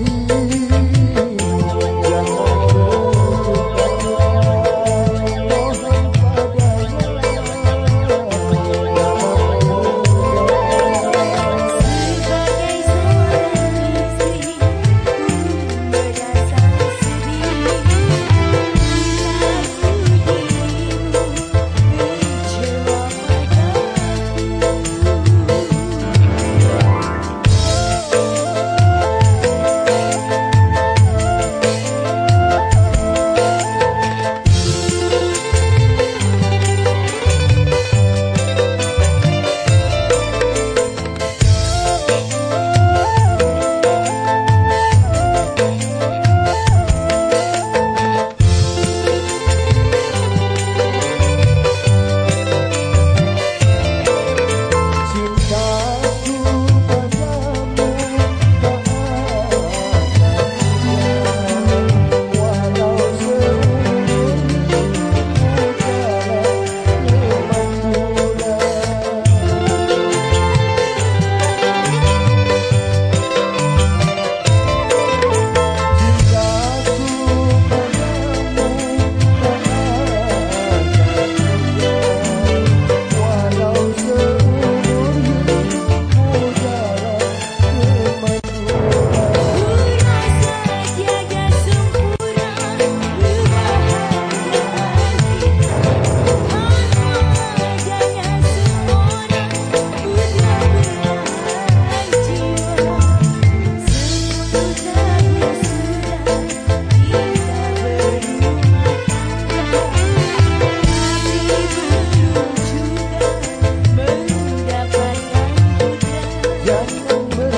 Ooh. Bye.